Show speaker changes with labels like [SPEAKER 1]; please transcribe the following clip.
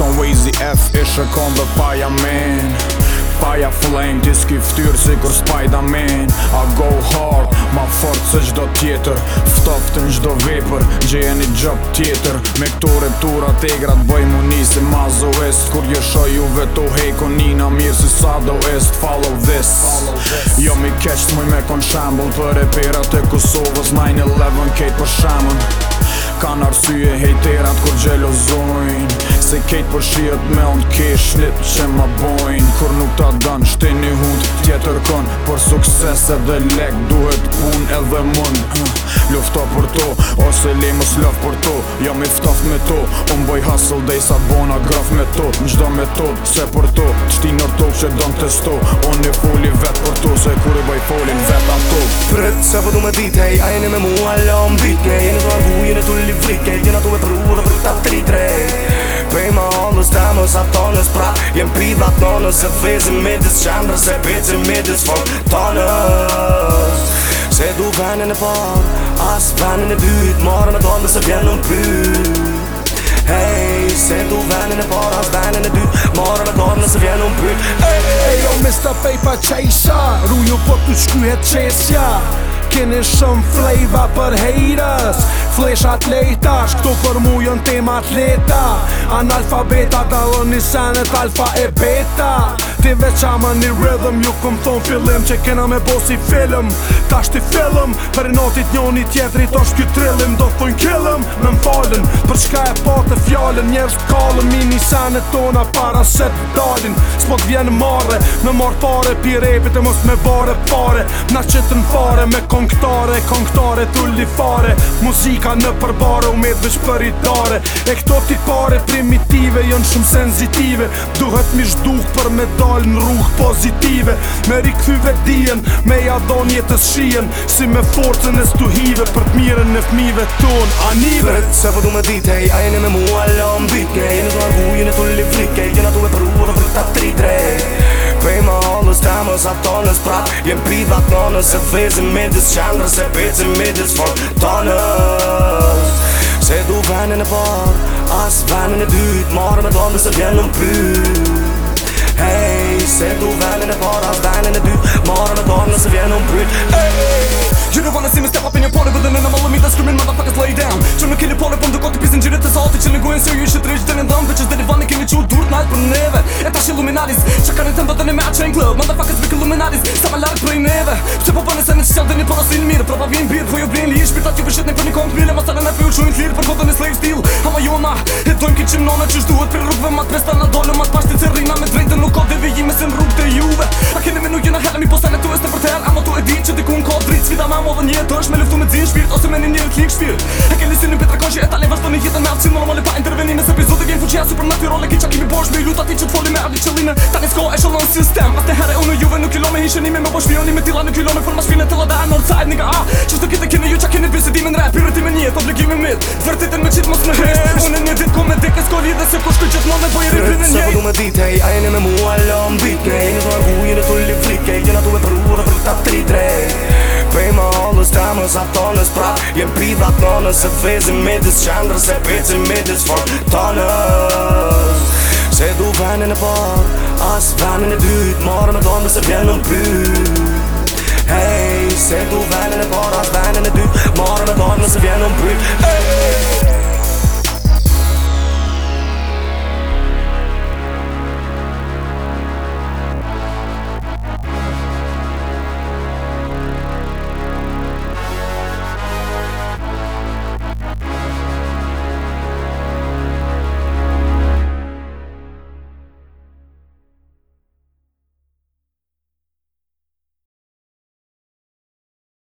[SPEAKER 1] shkon Wazy F e shkon dhe paja men Paja flen, diski ftyr si kur spajda men I go hard, ma fort se gjdo tjetër Ftoftin gjdo vepër, gjeje një gjop tjetër Me këto reptura të egrat bëj mu nisi ma est Kur jo ju vetu hej konina mirë si sa do est Follow this Jo mi keqt muj me kon shambull Për e pera të Kosovës 9-11 kejt për shamën Kan arsye hejterat kur gjelozojnë se kejt për po shijet me unë kishnit që ma bojnë Kur nuk ta dënë një hund tjetër kon Për suksese dhe lek duhet pun edhe mun Lufta për to, ose li mos lof për to Jam i ftaf me to, unë boj hustle day sa bona graf me to Në gjdo me se për to, qëti nër to që dënë të sto Unë i fulli vet për to, se kur i boj folin vet ato Prët, se vë po du me dit, hej, a jeni me mua, lom bit, ne jeni
[SPEAKER 2] bidha tonës Se fezim me disë qandrë Se pecim me disë fond tonës Se du venin e par As venin e dyt Marën e tonë dhe se vjen në pyt Hey, se du venin e par As venin e dyt Marën e tonë dhe se
[SPEAKER 3] vjen në pyt Hey, hey, yo, Mr. Paper Chaser Rujo po të shkyhet qesja keni shumë flavor për haters Fleshat lejta, shkëto për mujën tem atleta Analfabeta, dalon një senet alfa e beta Ti veç ama një rhythm Ju këm thonë fillim që kena me bo si film Ta shti fillim Për notit një një tjetëri të shky trillim Do thonë killim me m'fallin Për shka e po të fjallin Njerës kalën mi një sene tona Para se të dalin S'po vjenë marre Në marë fare pi repit e mos me bare pare Na qëtën fare me konktare Konktare t'ulli fare Muzika në përbare u me dhvish për i dare E këto t'i pare primitive Jënë shumë senzitive Duhet mi shduk për me në rrugë pozitive Me rikëthyve dijen, me jadon jetës shien Si me forcën e stuhive për t'mire e fmive ton Anive Se për po du me dit, hej, a jeni me mua lom bit Gje jeni t'u arbu, jeni t'u t'u e përru dhe për t'a tri
[SPEAKER 2] drej Pej ma allës, kamës, atonës, prap Jem privat nonës, se fezim me dis qandrë Se pecim me dis fond tonës Se du venin e par As venin e dyt Marë me donë dhe se vjen në Hey, se du venin e para, venin e dyt Marën e dorë nëse vjenë në mbryt Hey,
[SPEAKER 4] you don't wanna see me step up in your party But then in a mullet me that screaming motherfuckers lay down Që në kili pole, për po ndëko të pisin gjirit e salti Që në gujen se ju ishë të rishë dhe që durt nalë për neve E ta shi luminaris Që ka në të mbëdhën me aqen glëb Më dhe fakës luminaris Sa më larkë prej neve Pse po përnë se senet që qatë dhe një porosin mirë Proba vinë birë Po ju blinë li ishë Shpirtat ju vëshet një për një kontë mile Ma sa në në fyrë qujnë të lirë Për kodën e slave steel Ama jona E dojmë ki qim nona që shduhet Për rrugë mat pesta na dole mat pashti cerina Me drejte nuk ka dhe vijime se në rrug të juve radi qëllime Tani s'ko e shëllon sistem Atë herë unë juve nuk kilo me hishënime me po shvioni me tila nuk kilo me forma shvine Tëlla dhe e nërë cajt nga a Që shtë kite kene ju qa kene bisedime në rrët Pirë ti me njët, obligime mit Vërtitin me qitë mos në hisht Unë një ditë ko me
[SPEAKER 2] dik e s'ko lidhe Se kush të gjithë mod me bëj rritin e njët se po du me dit, hej, a jene me
[SPEAKER 4] mu bit
[SPEAKER 2] Ne jene tonës prap Jem privat nonës e fezim midis qandrës e pecim midis form venin e par As venin e dyt Marë me donë nëse vjen në pyt Hej, se du venin e para